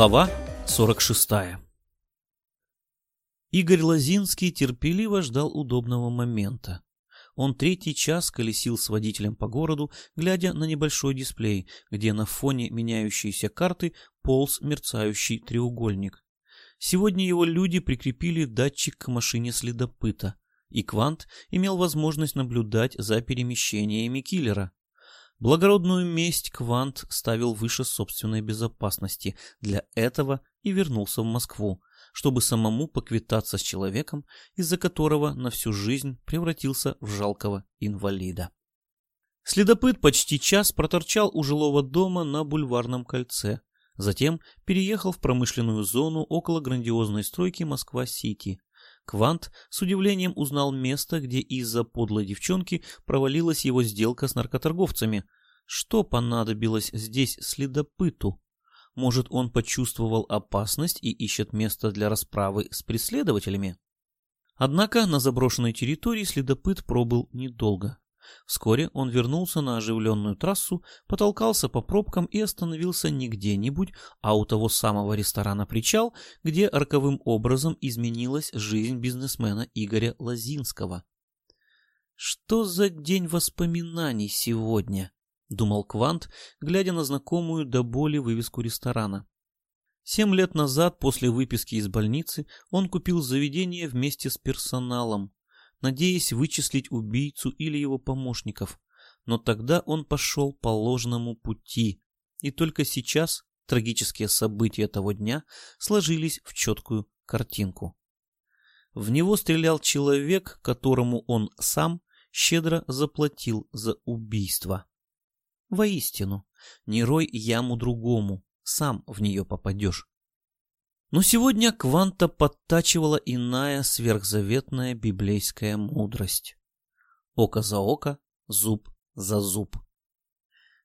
Глава 46 Игорь Лозинский терпеливо ждал удобного момента. Он третий час колесил с водителем по городу, глядя на небольшой дисплей, где на фоне меняющейся карты полз мерцающий треугольник. Сегодня его люди прикрепили датчик к машине следопыта, и Квант имел возможность наблюдать за перемещениями киллера. Благородную месть Квант ставил выше собственной безопасности. Для этого и вернулся в Москву, чтобы самому поквитаться с человеком, из-за которого на всю жизнь превратился в жалкого инвалида. Следопыт почти час проторчал у жилого дома на бульварном кольце. Затем переехал в промышленную зону около грандиозной стройки Москва-Сити. Квант с удивлением узнал место, где из-за подлой девчонки провалилась его сделка с наркоторговцами. Что понадобилось здесь следопыту? Может, он почувствовал опасность и ищет место для расправы с преследователями? Однако на заброшенной территории следопыт пробыл недолго. Вскоре он вернулся на оживленную трассу, потолкался по пробкам и остановился не где-нибудь, а у того самого ресторана «Причал», где роковым образом изменилась жизнь бизнесмена Игоря Лозинского. «Что за день воспоминаний сегодня?» — думал Квант, глядя на знакомую до боли вывеску ресторана. Семь лет назад, после выписки из больницы, он купил заведение вместе с персоналом надеясь вычислить убийцу или его помощников. Но тогда он пошел по ложному пути, и только сейчас трагические события того дня сложились в четкую картинку. В него стрелял человек, которому он сам щедро заплатил за убийство. Воистину, не рой яму другому, сам в нее попадешь. Но сегодня Кванта подтачивала иная сверхзаветная библейская мудрость. Око за око, зуб за зуб.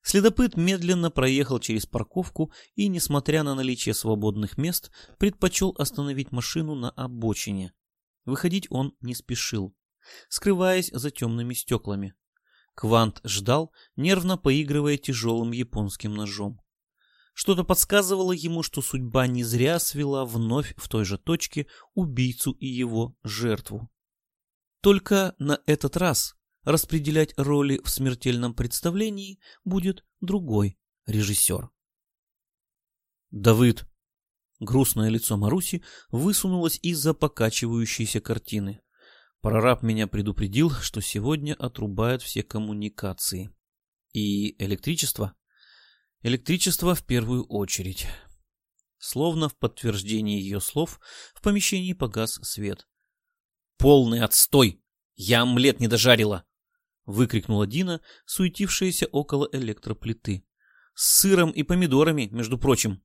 Следопыт медленно проехал через парковку и, несмотря на наличие свободных мест, предпочел остановить машину на обочине. Выходить он не спешил, скрываясь за темными стеклами. Квант ждал, нервно поигрывая тяжелым японским ножом. Что-то подсказывало ему, что судьба не зря свела вновь в той же точке убийцу и его жертву. Только на этот раз распределять роли в смертельном представлении будет другой режиссер. Давыд. Грустное лицо Маруси высунулось из-за покачивающейся картины. Прораб меня предупредил, что сегодня отрубают все коммуникации. И электричество? Электричество в первую очередь. Словно в подтверждение ее слов, в помещении погас свет. «Полный отстой! Я омлет не дожарила!» — выкрикнула Дина, суетившаяся около электроплиты. «С сыром и помидорами, между прочим!»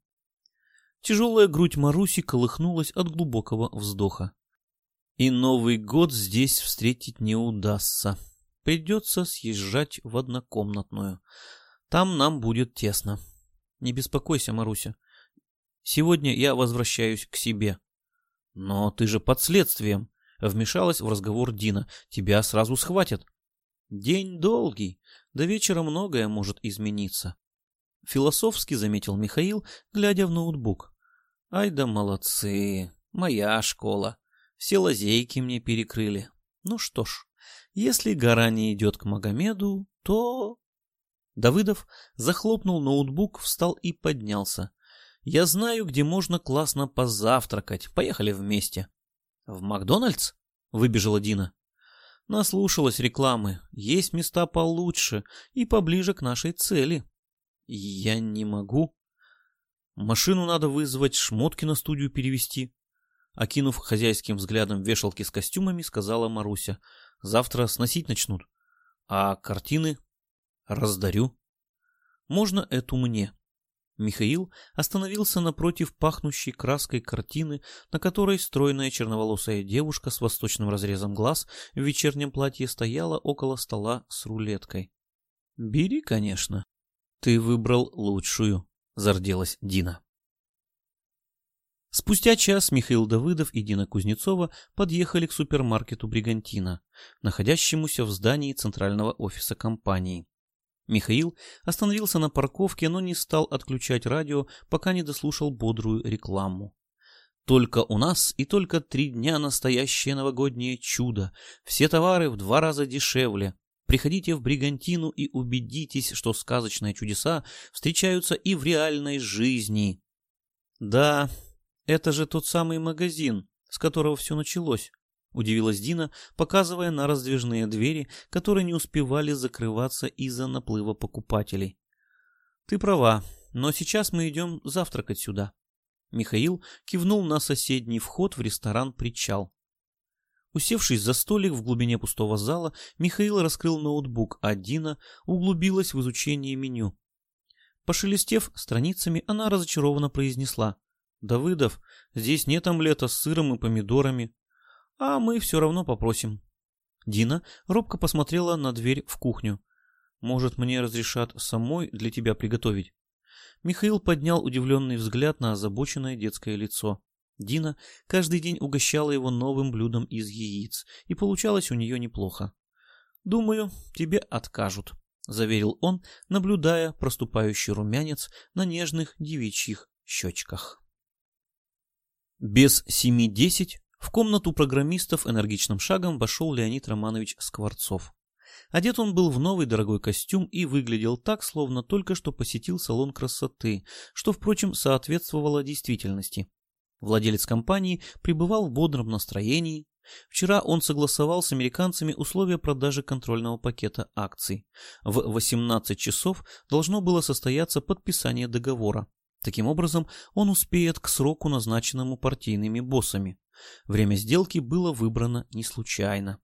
Тяжелая грудь Маруси колыхнулась от глубокого вздоха. И Новый год здесь встретить не удастся. Придется съезжать в однокомнатную. Там нам будет тесно. Не беспокойся, Маруся. Сегодня я возвращаюсь к себе. Но ты же под следствием. Вмешалась в разговор Дина. Тебя сразу схватят. День долгий. До вечера многое может измениться. Философски заметил Михаил, глядя в ноутбук. Ай да молодцы. Моя школа. Все лазейки мне перекрыли. Ну что ж, если гора не идет к Магомеду, то... Давыдов захлопнул ноутбук, встал и поднялся. «Я знаю, где можно классно позавтракать. Поехали вместе». «В Макдональдс?» — выбежала Дина. Наслушалась рекламы. Есть места получше и поближе к нашей цели. Я не могу. Машину надо вызвать, шмотки на студию перевести. Окинув хозяйским взглядом вешалки с костюмами, сказала Маруся. Завтра сносить начнут. А картины раздарю. Можно эту мне. Михаил остановился напротив пахнущей краской картины, на которой стройная черноволосая девушка с восточным разрезом глаз в вечернем платье стояла около стола с рулеткой. «Бери, конечно. Ты выбрал лучшую», — зарделась Дина. Спустя час Михаил Давыдов и Дина Кузнецова подъехали к супермаркету «Бригантина», находящемуся в здании центрального офиса компании. Михаил остановился на парковке, но не стал отключать радио, пока не дослушал бодрую рекламу. Только у нас и только три дня настоящее новогоднее чудо. Все товары в два раза дешевле. Приходите в Бригантину и убедитесь, что сказочные чудеса встречаются и в реальной жизни. Да, это же тот самый магазин, с которого все началось. — удивилась Дина, показывая на раздвижные двери, которые не успевали закрываться из-за наплыва покупателей. «Ты права, но сейчас мы идем завтракать сюда». Михаил кивнул на соседний вход в ресторан «Причал». Усевшись за столик в глубине пустого зала, Михаил раскрыл ноутбук, а Дина углубилась в изучение меню. Пошелестев страницами, она разочарованно произнесла. «Давыдов, здесь нет омлета с сыром и помидорами. А мы все равно попросим. Дина робко посмотрела на дверь в кухню. Может, мне разрешат самой для тебя приготовить? Михаил поднял удивленный взгляд на озабоченное детское лицо. Дина каждый день угощала его новым блюдом из яиц, и получалось у нее неплохо. «Думаю, тебе откажут», — заверил он, наблюдая проступающий румянец на нежных девичьих щечках. Без семи десять в комнату программистов энергичным шагом вошел Леонид Романович Скворцов. Одет он был в новый дорогой костюм и выглядел так, словно только что посетил салон красоты, что, впрочем, соответствовало действительности. Владелец компании пребывал в бодром настроении. Вчера он согласовал с американцами условия продажи контрольного пакета акций. В 18 часов должно было состояться подписание договора. Таким образом, он успеет к сроку, назначенному партийными боссами. Время сделки было выбрано не случайно.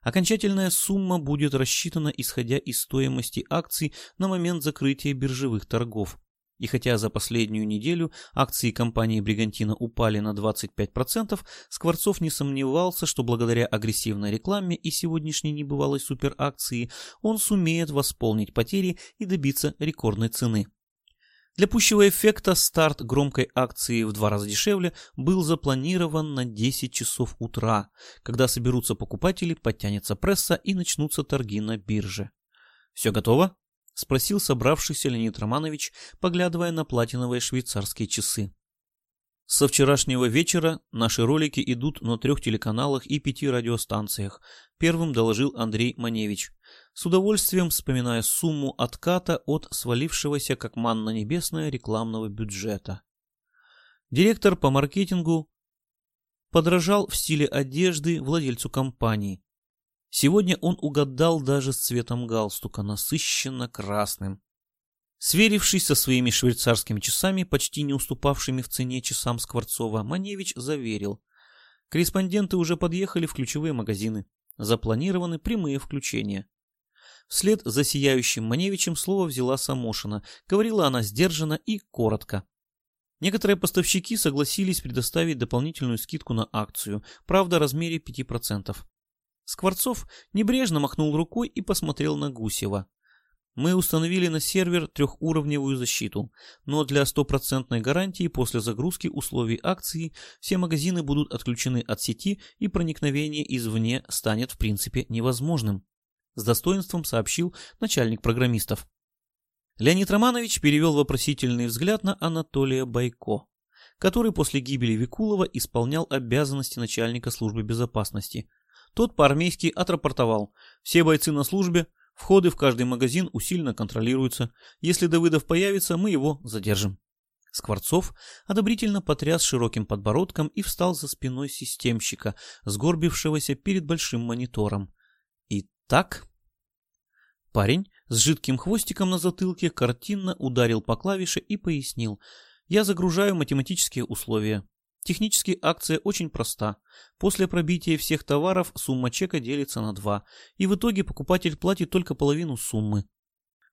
Окончательная сумма будет рассчитана исходя из стоимости акций на момент закрытия биржевых торгов. И хотя за последнюю неделю акции компании Бригантина упали на 25%, Скворцов не сомневался, что благодаря агрессивной рекламе и сегодняшней небывалой суперакции он сумеет восполнить потери и добиться рекордной цены. Для пущего эффекта старт громкой акции в два раза дешевле был запланирован на 10 часов утра, когда соберутся покупатели, подтянется пресса и начнутся торги на бирже. «Все готово?» — спросил собравшийся Леонид Романович, поглядывая на платиновые швейцарские часы. Со вчерашнего вечера наши ролики идут на трех телеканалах и пяти радиостанциях. Первым доложил Андрей Маневич с удовольствием вспоминая сумму отката от свалившегося как манна небесная рекламного бюджета. Директор по маркетингу подражал в стиле одежды владельцу компании. Сегодня он угадал даже с цветом галстука, насыщенно красным. Сверившись со своими швейцарскими часами, почти не уступавшими в цене часам Скворцова, Маневич заверил. Корреспонденты уже подъехали в ключевые магазины. Запланированы прямые включения. Вслед за сияющим Маневичем слово взяла Самошина. Говорила она сдержанно и коротко. Некоторые поставщики согласились предоставить дополнительную скидку на акцию, правда, в размере 5%. Скворцов небрежно махнул рукой и посмотрел на Гусева. Мы установили на сервер трехуровневую защиту, но для стопроцентной гарантии после загрузки условий акции все магазины будут отключены от сети и проникновение извне станет в принципе невозможным с достоинством сообщил начальник программистов. Леонид Романович перевел вопросительный взгляд на Анатолия Байко, который после гибели Викулова исполнял обязанности начальника службы безопасности. Тот по-армейски отрапортовал. Все бойцы на службе, входы в каждый магазин усиленно контролируются. Если Давыдов появится, мы его задержим. Скворцов одобрительно потряс широким подбородком и встал за спиной системщика, сгорбившегося перед большим монитором. Так? Парень с жидким хвостиком на затылке картинно ударил по клавише и пояснил. Я загружаю математические условия. Технически акция очень проста. После пробития всех товаров сумма чека делится на 2, и в итоге покупатель платит только половину суммы.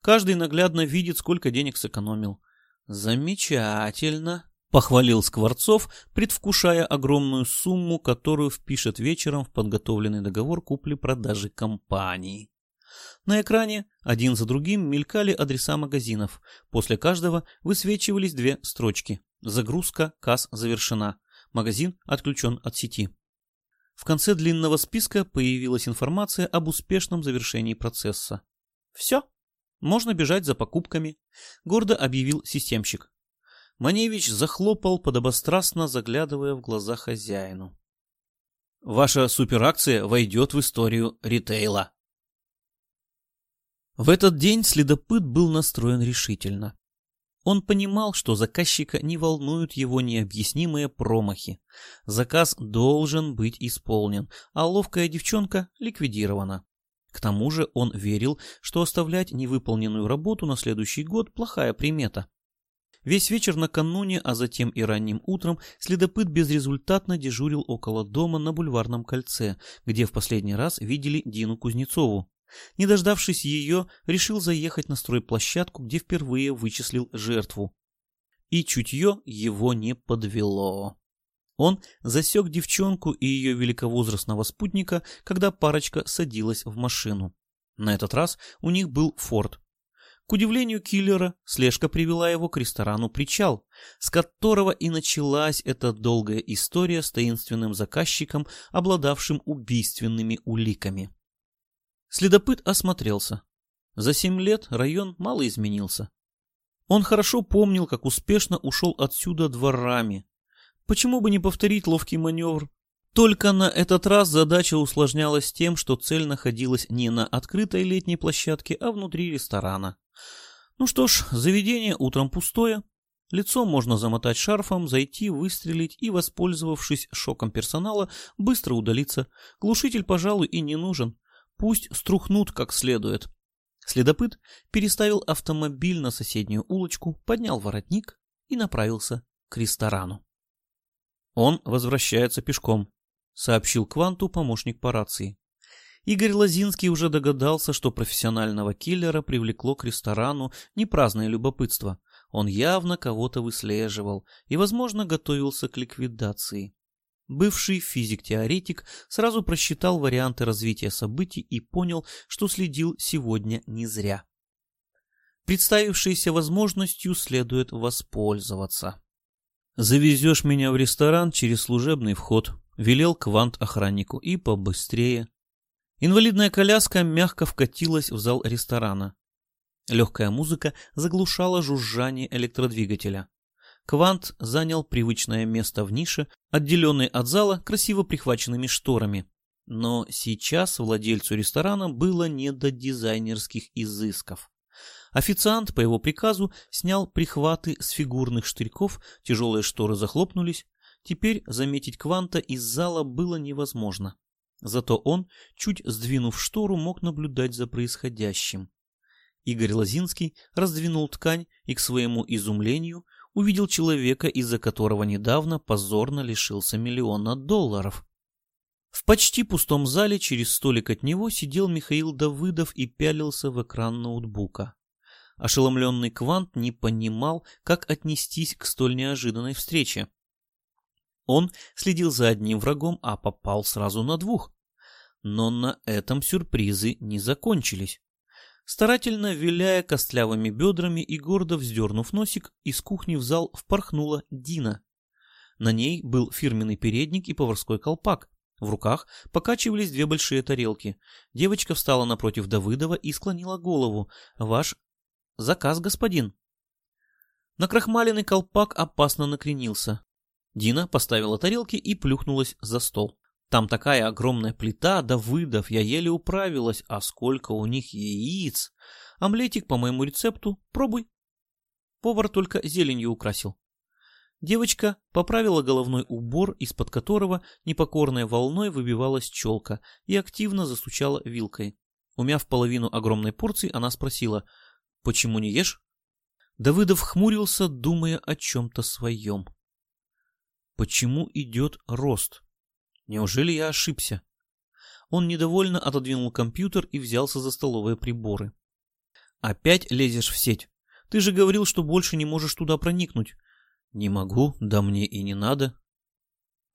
Каждый наглядно видит, сколько денег сэкономил. Замечательно, похвалил Скворцов, предвкушая огромную сумму, которую впишет вечером в подготовленный договор купли-продажи компании. На экране один за другим мелькали адреса магазинов. После каждого высвечивались две строчки. Загрузка касс завершена. Магазин отключен от сети. В конце длинного списка появилась информация об успешном завершении процесса. Все. Можно бежать за покупками, гордо объявил системщик. Маневич захлопал, подобострастно заглядывая в глаза хозяину. Ваша суперакция войдет в историю ритейла. В этот день следопыт был настроен решительно. Он понимал, что заказчика не волнуют его необъяснимые промахи. Заказ должен быть исполнен, а ловкая девчонка ликвидирована. К тому же он верил, что оставлять невыполненную работу на следующий год – плохая примета. Весь вечер накануне, а затем и ранним утром, следопыт безрезультатно дежурил около дома на бульварном кольце, где в последний раз видели Дину Кузнецову. Не дождавшись ее, решил заехать на стройплощадку, где впервые вычислил жертву. И чутье его не подвело. Он засек девчонку и ее великовозрастного спутника, когда парочка садилась в машину. На этот раз у них был форт. К удивлению киллера, слежка привела его к ресторану «Причал», с которого и началась эта долгая история с таинственным заказчиком, обладавшим убийственными уликами. Следопыт осмотрелся. За семь лет район мало изменился. Он хорошо помнил, как успешно ушел отсюда дворами. Почему бы не повторить ловкий маневр? Только на этот раз задача усложнялась тем, что цель находилась не на открытой летней площадке, а внутри ресторана. Ну что ж, заведение утром пустое. Лицо можно замотать шарфом, зайти, выстрелить и, воспользовавшись шоком персонала, быстро удалиться. Глушитель, пожалуй, и не нужен. Пусть струхнут как следует. Следопыт переставил автомобиль на соседнюю улочку, поднял воротник и направился к ресторану. Он возвращается пешком, сообщил Кванту помощник по рации. Игорь Лозинский уже догадался, что профессионального киллера привлекло к ресторану не праздное любопытство. Он явно кого-то выслеживал и, возможно, готовился к ликвидации. Бывший физик-теоретик сразу просчитал варианты развития событий и понял, что следил сегодня не зря. Представившейся возможностью следует воспользоваться. «Завезешь меня в ресторан через служебный вход», — велел Квант охраннику, — «и побыстрее». Инвалидная коляска мягко вкатилась в зал ресторана. Легкая музыка заглушала жужжание электродвигателя. Квант занял привычное место в нише, отделенной от зала красиво прихваченными шторами. Но сейчас владельцу ресторана было не до дизайнерских изысков. Официант по его приказу снял прихваты с фигурных штырьков, тяжелые шторы захлопнулись. Теперь заметить Кванта из зала было невозможно. Зато он, чуть сдвинув штору, мог наблюдать за происходящим. Игорь Лозинский раздвинул ткань и, к своему изумлению, увидел человека, из-за которого недавно позорно лишился миллиона долларов. В почти пустом зале через столик от него сидел Михаил Давыдов и пялился в экран ноутбука. Ошеломленный Квант не понимал, как отнестись к столь неожиданной встрече. Он следил за одним врагом, а попал сразу на двух. Но на этом сюрпризы не закончились. Старательно виляя костлявыми бедрами и гордо вздернув носик, из кухни в зал впорхнула Дина. На ней был фирменный передник и поварской колпак. В руках покачивались две большие тарелки. Девочка встала напротив Давыдова и склонила голову. «Ваш заказ, господин». Накрахмаленный колпак опасно накренился. Дина поставила тарелки и плюхнулась за стол. Там такая огромная плита Давыдов, я еле управилась, а сколько у них яиц. Омлетик по моему рецепту, пробуй. Повар только зеленью украсил. Девочка поправила головной убор, из-под которого непокорной волной выбивалась челка, и активно застучала вилкой. Умяв половину огромной порции, она спросила, «Почему не ешь?» Давыдов хмурился, думая о чем-то своем. «Почему идет рост?» Неужели я ошибся? Он недовольно отодвинул компьютер и взялся за столовые приборы. Опять лезешь в сеть? Ты же говорил, что больше не можешь туда проникнуть. Не могу, да мне и не надо.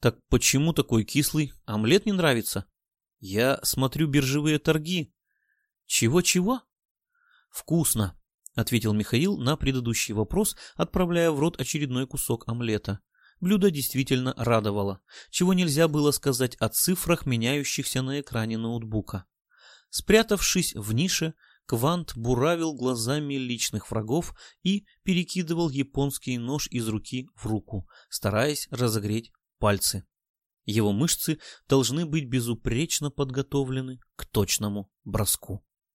Так почему такой кислый? Омлет не нравится? Я смотрю биржевые торги. Чего-чего? Вкусно, ответил Михаил на предыдущий вопрос, отправляя в рот очередной кусок омлета. Блюдо действительно радовало, чего нельзя было сказать о цифрах, меняющихся на экране ноутбука. Спрятавшись в нише, Квант буравил глазами личных врагов и перекидывал японский нож из руки в руку, стараясь разогреть пальцы. Его мышцы должны быть безупречно подготовлены к точному броску.